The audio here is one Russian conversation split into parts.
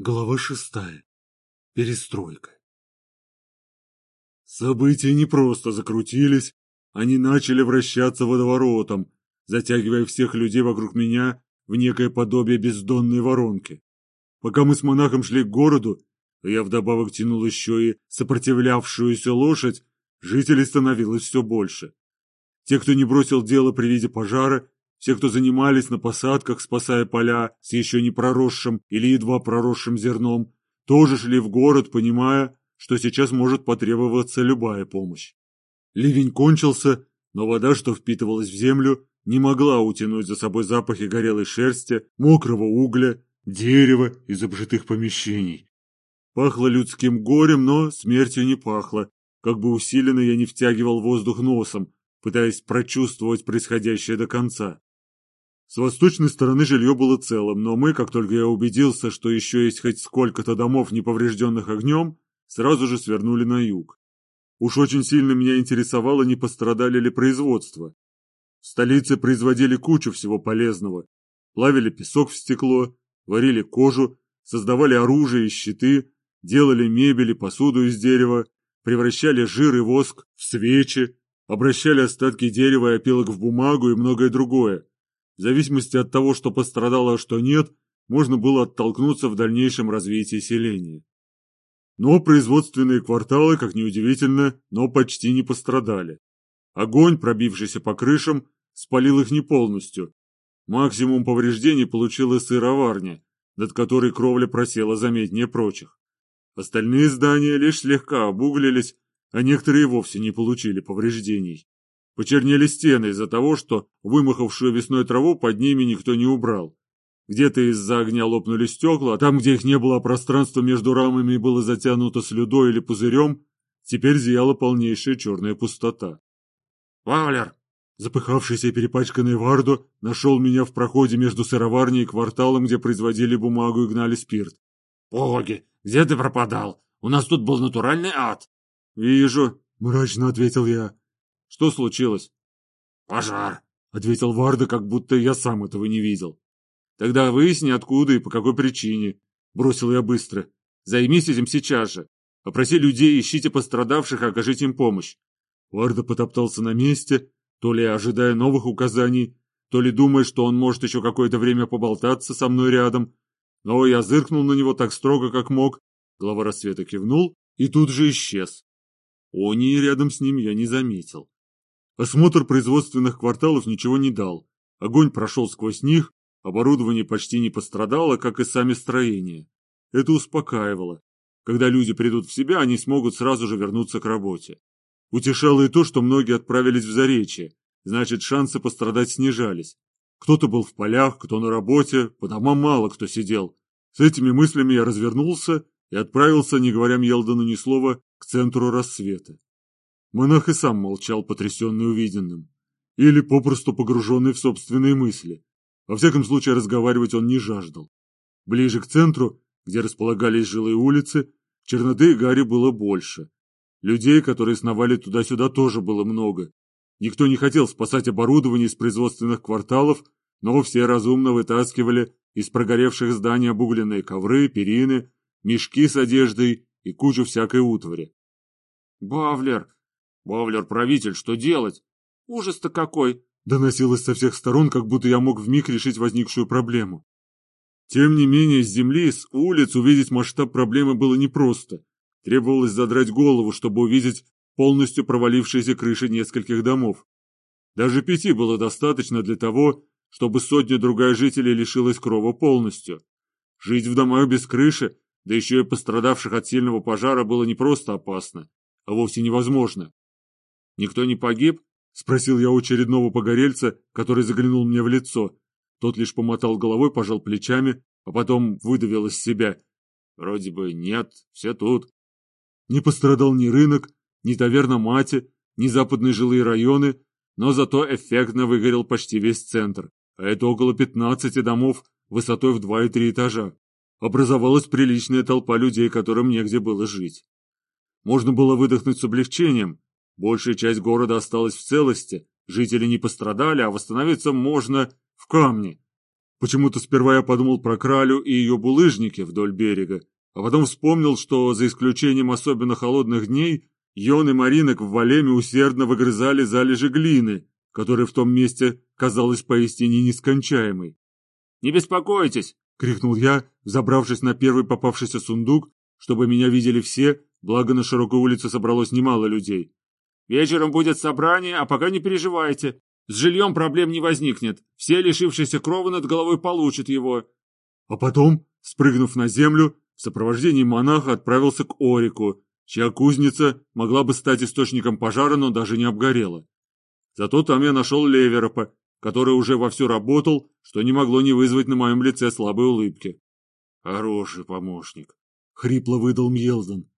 Глава шестая. Перестройка. События не просто закрутились, они начали вращаться водоворотом, затягивая всех людей вокруг меня в некое подобие бездонной воронки. Пока мы с монахом шли к городу, я вдобавок тянул еще и сопротивлявшуюся лошадь, жителей становилось все больше. Те, кто не бросил дело при виде пожара, все, кто занимались на посадках, спасая поля с еще не проросшим или едва проросшим зерном, тоже шли в город, понимая, что сейчас может потребоваться любая помощь. Ливень кончился, но вода, что впитывалась в землю, не могла утянуть за собой запахи горелой шерсти, мокрого угля, дерева из обжитых помещений. Пахло людским горем, но смертью не пахло, как бы усиленно я не втягивал воздух носом, пытаясь прочувствовать происходящее до конца. С восточной стороны жилье было целым, но мы, как только я убедился, что еще есть хоть сколько-то домов, не поврежденных огнем, сразу же свернули на юг. Уж очень сильно меня интересовало, не пострадали ли производства. В столице производили кучу всего полезного. Плавили песок в стекло, варили кожу, создавали оружие и щиты, делали мебель и посуду из дерева, превращали жир и воск в свечи, обращали остатки дерева и опилок в бумагу и многое другое. В зависимости от того, что пострадало, а что нет, можно было оттолкнуться в дальнейшем развитии селения. Но производственные кварталы, как ни удивительно, но почти не пострадали. Огонь, пробившийся по крышам, спалил их не полностью. Максимум повреждений получила сыроварня, над которой кровля просела заметнее прочих. Остальные здания лишь слегка обуглились, а некоторые вовсе не получили повреждений. Почернели стены из-за того, что вымахавшую весной траву под ними никто не убрал. Где-то из-за огня лопнули стекла, а там, где их не было, а пространство между рамами было затянуто слюдой или пузырем, теперь зияла полнейшая черная пустота. «Валер!» Запыхавшийся и перепачканный Вардо нашел меня в проходе между сыроварней и кварталом, где производили бумагу и гнали спирт. «Боги, где ты пропадал? У нас тут был натуральный ад!» «Вижу», — мрачно ответил я. Что случилось? Пожар, ответил Варда, как будто я сам этого не видел. Тогда выясни, откуда и по какой причине. Бросил я быстро. Займись этим сейчас же. Опроси людей, ищите пострадавших и окажите им помощь. Варда потоптался на месте, то ли ожидая новых указаний, то ли думая, что он может еще какое-то время поболтаться со мной рядом. Но я зыркнул на него так строго, как мог. Глава рассвета кивнул и тут же исчез. Они рядом с ним я не заметил. Осмотр производственных кварталов ничего не дал. Огонь прошел сквозь них, оборудование почти не пострадало, как и сами строения. Это успокаивало. Когда люди придут в себя, они смогут сразу же вернуться к работе. Утешало и то, что многие отправились в Заречье, значит, шансы пострадать снижались. Кто-то был в полях, кто на работе, по домам мало кто сидел. С этими мыслями я развернулся и отправился, не говоря Мьелдону ни слова, к центру рассвета. Монах и сам молчал, потрясенный увиденным. Или попросту погруженный в собственные мысли. Во всяком случае, разговаривать он не жаждал. Ближе к центру, где располагались жилые улицы, черноты и гари было больше. Людей, которые сновали туда-сюда, тоже было много. Никто не хотел спасать оборудование из производственных кварталов, но все разумно вытаскивали из прогоревших зданий обугленные ковры, перины, мешки с одеждой и кучу всякой утвари. «Бавлер! Бавлер-правитель, что делать? Ужас-то какой!» доносилось со всех сторон, как будто я мог вмиг решить возникшую проблему. Тем не менее, с земли, с улиц увидеть масштаб проблемы было непросто. Требовалось задрать голову, чтобы увидеть полностью провалившиеся крыши нескольких домов. Даже пяти было достаточно для того, чтобы сотня-другая жителей лишилась крова полностью. Жить в домах без крыши, да еще и пострадавших от сильного пожара, было не просто опасно, а вовсе невозможно. «Никто не погиб?» — спросил я у очередного погорельца, который заглянул мне в лицо. Тот лишь помотал головой, пожал плечами, а потом выдавил из себя. «Вроде бы нет, все тут». Не пострадал ни рынок, ни таверна Мати, ни западные жилые районы, но зато эффектно выгорел почти весь центр, а это около пятнадцати домов высотой в два и три этажа. Образовалась приличная толпа людей, которым негде было жить. Можно было выдохнуть с облегчением, Большая часть города осталась в целости, жители не пострадали, а восстановиться можно в камне. Почему-то сперва я подумал про кралю и ее булыжники вдоль берега, а потом вспомнил, что за исключением особенно холодных дней Йон и Маринок в Валеме усердно выгрызали залежи глины, которая в том месте казалась поистине нескончаемой. «Не беспокойтесь!» — крикнул я, забравшись на первый попавшийся сундук, чтобы меня видели все, благо на широкой улице собралось немало людей. «Вечером будет собрание, а пока не переживайте. С жильем проблем не возникнет. Все, лишившиеся крова над головой, получат его». А потом, спрыгнув на землю, в сопровождении монаха отправился к Орику, чья кузница могла бы стать источником пожара, но даже не обгорела. Зато там я нашел Леверопа, который уже вовсю работал, что не могло не вызвать на моем лице слабой улыбки. «Хороший помощник», — хрипло выдал Мьелден.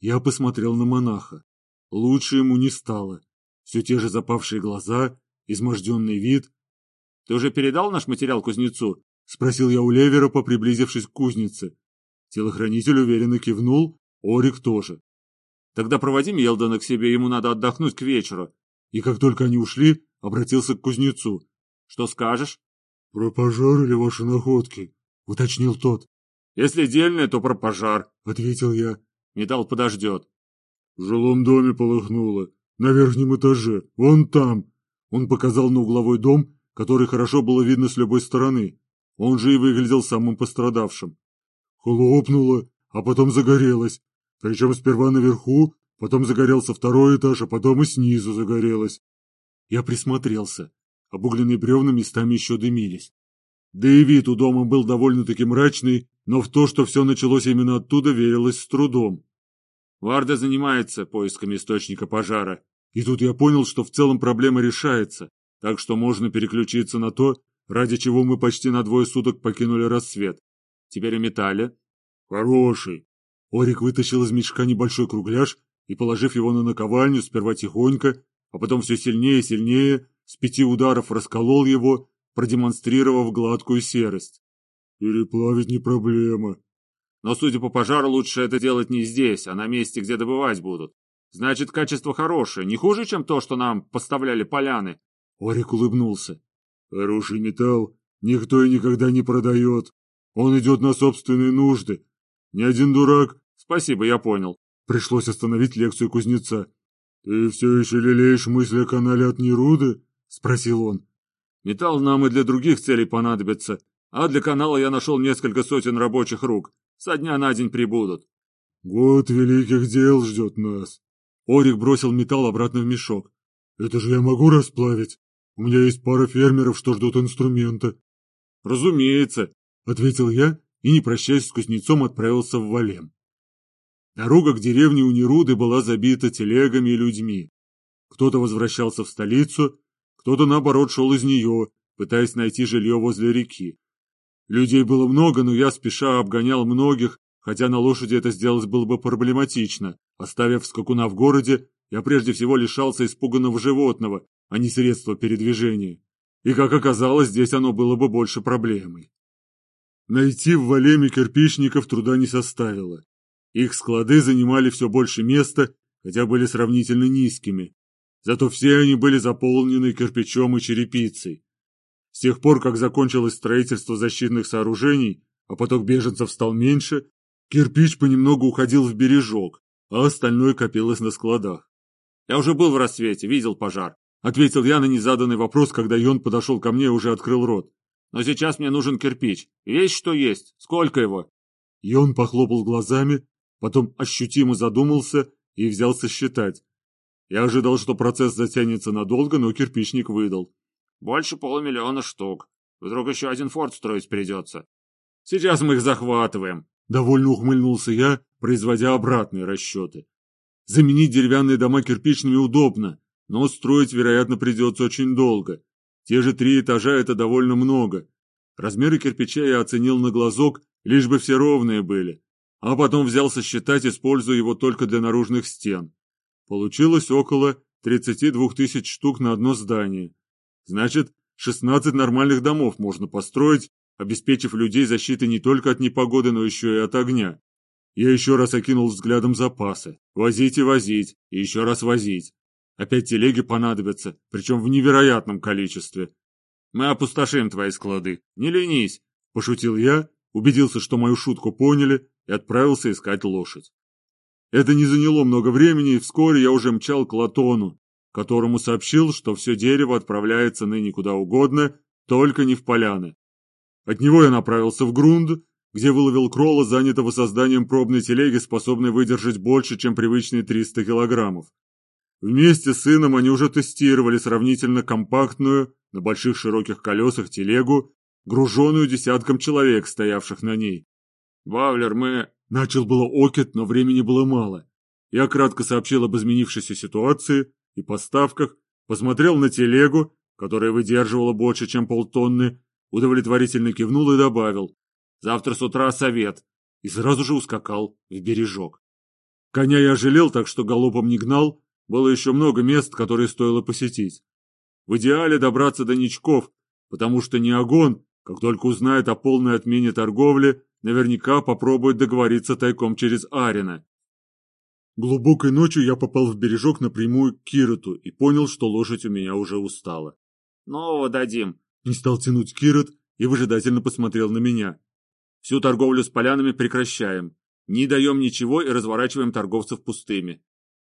Я посмотрел на монаха. Лучше ему не стало. Все те же запавшие глаза, изможденный вид. — Ты уже передал наш материал кузнецу? — спросил я у Леверопа, приблизившись к кузнице. Телохранитель уверенно кивнул, Орик тоже. Тогда проводи Мелдона к себе, ему надо отдохнуть к вечеру. И как только они ушли, обратился к кузнецу. Что скажешь? Про пожар или ваши находки? Уточнил тот. Если дельное, то про пожар, ответил я. Металл подождет. В жилом доме полыхнуло. На верхнем этаже. Вон там. Он показал на угловой дом, который хорошо было видно с любой стороны. Он же и выглядел самым пострадавшим. Хлопнуло, а потом загорелось. Причем сперва наверху, потом загорелся второй этаж, а потом и снизу загорелось. Я присмотрелся. Обугленные бревна местами еще дымились. Да и вид у дома был довольно-таки мрачный, но в то, что все началось именно оттуда, верилось с трудом. Варда занимается поисками источника пожара. И тут я понял, что в целом проблема решается, так что можно переключиться на то, ради чего мы почти на двое суток покинули рассвет. Теперь о металле. Хороший. Орик вытащил из мешка небольшой кругляш и, положив его на наковальню, сперва тихонько, а потом все сильнее и сильнее, с пяти ударов расколол его, продемонстрировав гладкую серость. Переплавить не проблема. Но, судя по пожару, лучше это делать не здесь, а на месте, где добывать будут. Значит, качество хорошее, не хуже, чем то, что нам поставляли поляны. Орик улыбнулся. Хороший металл никто и никогда не продает. Он идет на собственные нужды, ни один дурак. Спасибо, я понял. Пришлось остановить лекцию кузнеца. Ты все еще лелеешь мысли о канале от Неруды? Спросил он. Металл нам и для других целей понадобится, а для канала я нашел несколько сотен рабочих рук. Со дня на день прибудут. Год великих дел ждет нас. Орик бросил металл обратно в мешок. Это же я могу расплавить. У меня есть пара фермеров, что ждут инструмента. Разумеется, ответил я и, не прощаясь с кузнецом, отправился в Валем. Дорога к деревне у Неруды была забита телегами и людьми. Кто-то возвращался в столицу, кто-то, наоборот, шел из нее, пытаясь найти жилье возле реки. Людей было много, но я спеша обгонял многих, хотя на лошади это сделать было бы проблематично. Оставив скакуна в городе, я прежде всего лишался испуганного животного, а не средства передвижения. И, как оказалось, здесь оно было бы больше проблемой. Найти в Валеме кирпичников труда не составило. Их склады занимали все больше места, хотя были сравнительно низкими. Зато все они были заполнены кирпичом и черепицей. С тех пор, как закончилось строительство защитных сооружений, а поток беженцев стал меньше, кирпич понемногу уходил в бережок, а остальное копилось на складах. «Я уже был в рассвете, видел пожар», — ответил я на незаданный вопрос, когда Йон подошел ко мне и уже открыл рот. Но сейчас мне нужен кирпич. Есть что есть. Сколько его?» И он похлопал глазами, потом ощутимо задумался и взялся считать. Я ожидал, что процесс затянется надолго, но кирпичник выдал. «Больше полумиллиона штук. Вдруг еще один форт строить придется. Сейчас мы их захватываем». Довольно ухмыльнулся я, производя обратные расчеты. Заменить деревянные дома кирпичными удобно, но строить, вероятно, придется очень долго. Те же три этажа – это довольно много. Размеры кирпича я оценил на глазок, лишь бы все ровные были. А потом взялся считать, используя его только для наружных стен. Получилось около 32 тысяч штук на одно здание. Значит, 16 нормальных домов можно построить, обеспечив людей защитой не только от непогоды, но еще и от огня. Я еще раз окинул взглядом запасы. Возить и возить, и еще раз возить. Опять телеги понадобятся, причем в невероятном количестве. Мы опустошим твои склады. Не ленись!» – пошутил я, убедился, что мою шутку поняли, и отправился искать лошадь. Это не заняло много времени, и вскоре я уже мчал к Латону, которому сообщил, что все дерево отправляется ныне куда угодно, только не в поляны. От него я направился в Грунд, где выловил Кролла, занятого созданием пробной телеги, способной выдержать больше, чем привычные 300 килограммов. Вместе с сыном они уже тестировали сравнительно компактную, на больших широких колесах телегу, груженную десятком человек, стоявших на ней. «Вавлер, мы...» Начал было Окет, но времени было мало. Я кратко сообщил об изменившейся ситуации и поставках, посмотрел на телегу, которая выдерживала больше, чем полтонны, удовлетворительно кивнул и добавил. «Завтра с утра совет!» И сразу же ускакал в бережок. Коня я жалел, так что галопом не гнал, было еще много мест, которые стоило посетить. В идеале добраться до Ничков, потому что Неогон, как только узнает о полной отмене торговли, наверняка попробует договориться тайком через Арина. Глубокой ночью я попал в бережок напрямую к Кироту и понял, что лошадь у меня уже устала. «Нового дадим», — не стал тянуть Кирот и выжидательно посмотрел на меня. «Всю торговлю с полянами прекращаем. Не даем ничего и разворачиваем торговцев пустыми.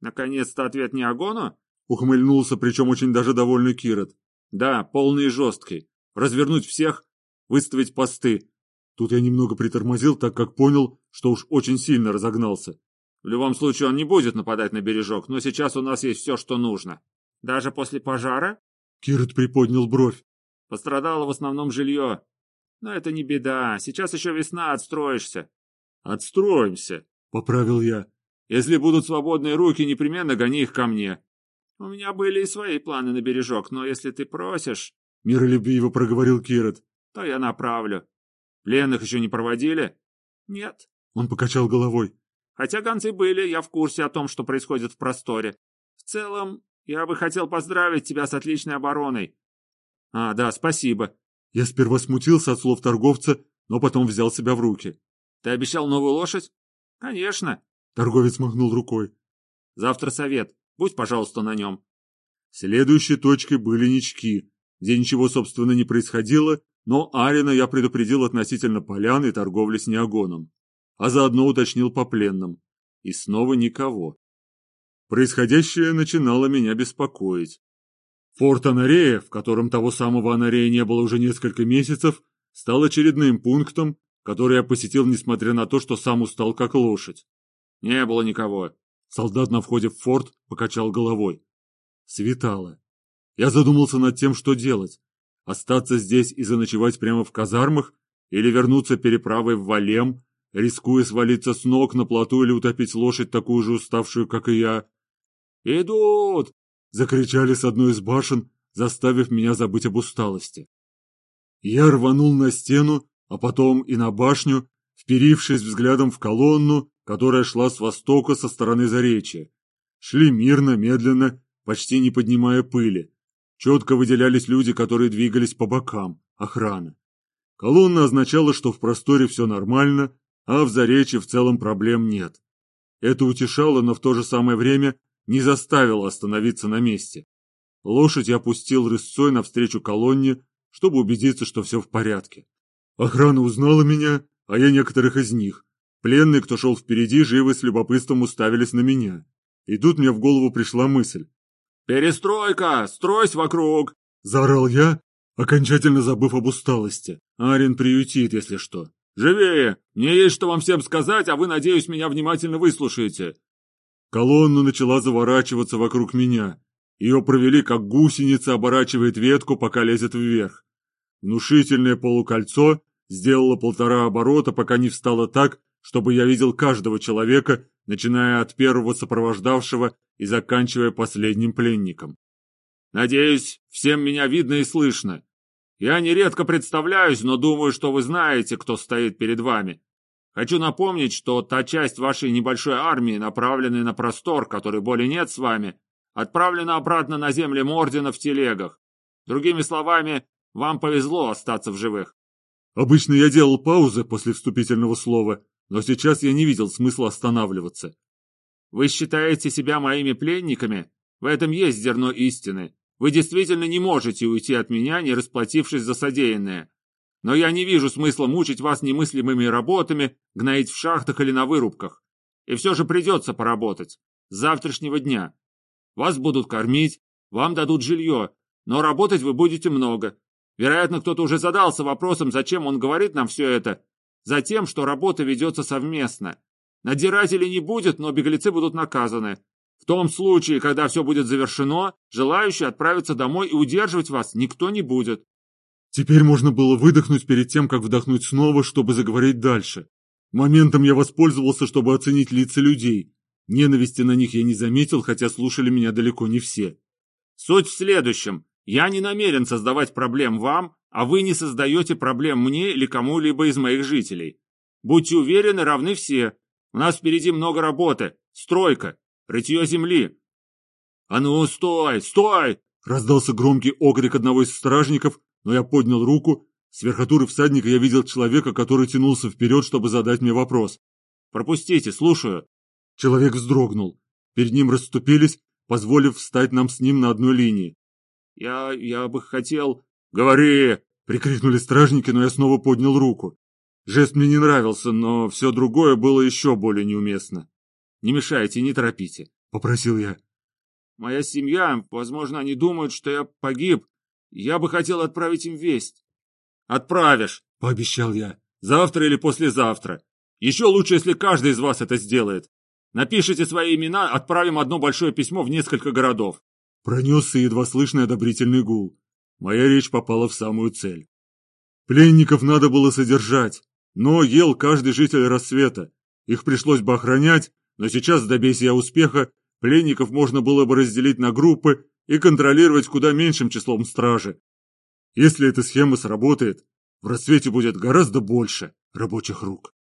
Наконец-то ответ не Агону? Ухмыльнулся, причем очень даже довольный Кирот. Да, полный и жесткий. Развернуть всех, выставить посты. Тут я немного притормозил, так как понял, что уж очень сильно разогнался. В любом случае он не будет нападать на бережок, но сейчас у нас есть все, что нужно. Даже после пожара? Кирот приподнял бровь. Пострадало в основном жилье. Но это не беда, сейчас еще весна, отстроишься. Отстроимся, поправил я. Если будут свободные руки, непременно гони их ко мне. У меня были и свои планы на бережок, но если ты просишь...» Миролюбиво проговорил Кирот. «То я направлю. Пленных еще не проводили?» «Нет». Он покачал головой. «Хотя гонцы были, я в курсе о том, что происходит в просторе. В целом, я бы хотел поздравить тебя с отличной обороной». «А, да, спасибо». Я сперва смутился от слов торговца, но потом взял себя в руки. «Ты обещал новую лошадь?» «Конечно. Торговец махнул рукой. «Завтра совет. Будь, пожалуйста, на нем». Следующей точкой были нички, где ничего, собственно, не происходило, но Арина я предупредил относительно полян и торговли с неогоном, а заодно уточнил по пленным. И снова никого. Происходящее начинало меня беспокоить. Форт Анарея, в котором того самого Анарея не было уже несколько месяцев, стал очередным пунктом, который я посетил, несмотря на то, что сам устал как лошадь. «Не было никого». Солдат на входе в форт покачал головой. Светало. Я задумался над тем, что делать. Остаться здесь и заночевать прямо в казармах или вернуться переправой в Валем, рискуя свалиться с ног на плоту или утопить лошадь, такую же уставшую, как и я. «Идут!» — закричали с одной из башен, заставив меня забыть об усталости. Я рванул на стену, а потом и на башню, вперившись взглядом в колонну, которая шла с востока со стороны Заречья. Шли мирно, медленно, почти не поднимая пыли. Четко выделялись люди, которые двигались по бокам, охрана. Колонна означала, что в просторе все нормально, а в Заречье в целом проблем нет. Это утешало, но в то же самое время не заставило остановиться на месте. Лошадь я опустил рысцой навстречу колонне, чтобы убедиться, что все в порядке. Охрана узнала меня, а я некоторых из них. Пленные, кто шел впереди, живы с любопытством уставились на меня. И тут мне в голову пришла мысль. «Перестройка! Стройсь вокруг!» – заорал я, окончательно забыв об усталости. Арин приютит, если что. «Живее! Мне есть что вам всем сказать, а вы, надеюсь, меня внимательно выслушаете!» Колонна начала заворачиваться вокруг меня. Ее провели, как гусеница оборачивает ветку, пока лезет вверх. Внушительное полукольцо сделало полтора оборота, пока не встало так, чтобы я видел каждого человека, начиная от первого сопровождавшего и заканчивая последним пленником. Надеюсь, всем меня видно и слышно. Я нередко представляюсь, но думаю, что вы знаете, кто стоит перед вами. Хочу напомнить, что та часть вашей небольшой армии, направленная на простор, который более нет с вами, отправлена обратно на земли Мордина в телегах. Другими словами, вам повезло остаться в живых. Обычно я делал паузы после вступительного слова, но сейчас я не видел смысла останавливаться. Вы считаете себя моими пленниками? В этом есть зерно истины. Вы действительно не можете уйти от меня, не расплатившись за содеянное. Но я не вижу смысла мучить вас немыслимыми работами, гноить в шахтах или на вырубках. И все же придется поработать. С завтрашнего дня. Вас будут кормить, вам дадут жилье, но работать вы будете много. Вероятно, кто-то уже задался вопросом, зачем он говорит нам все это. Затем, что работа ведется совместно. Надзирателей не будет, но беглецы будут наказаны. В том случае, когда все будет завершено, желающие отправиться домой и удерживать вас никто не будет. Теперь можно было выдохнуть перед тем, как вдохнуть снова, чтобы заговорить дальше. Моментом я воспользовался, чтобы оценить лица людей. Ненависти на них я не заметил, хотя слушали меня далеко не все. Суть в следующем. Я не намерен создавать проблем вам, а вы не создаете проблем мне или кому-либо из моих жителей. Будьте уверены, равны все. У нас впереди много работы. Стройка. Рытье земли. А ну, стой, стой! Раздался громкий окрик одного из стражников, но я поднял руку. С верхотуры всадника я видел человека, который тянулся вперед, чтобы задать мне вопрос. «Пропустите, слушаю». Человек вздрогнул. Перед ним расступились, позволив встать нам с ним на одной линии. «Я... я бы хотел...» «Говори!» — прикрикнули стражники, но я снова поднял руку. Жест мне не нравился, но все другое было еще более неуместно. «Не мешайте, не торопите», — попросил я. «Моя семья, возможно, они думают, что я погиб, я бы хотел отправить им весть. Отправишь, пообещал я. Завтра или послезавтра. Еще лучше, если каждый из вас это сделает. Напишите свои имена, отправим одно большое письмо в несколько городов. Пронесся едва слышный одобрительный гул. Моя речь попала в самую цель. Пленников надо было содержать, но ел каждый житель рассвета. Их пришлось бы охранять, но сейчас, добейся я успеха, пленников можно было бы разделить на группы и контролировать куда меньшим числом стражи. Если эта схема сработает, в рассвете будет гораздо больше рабочих рук.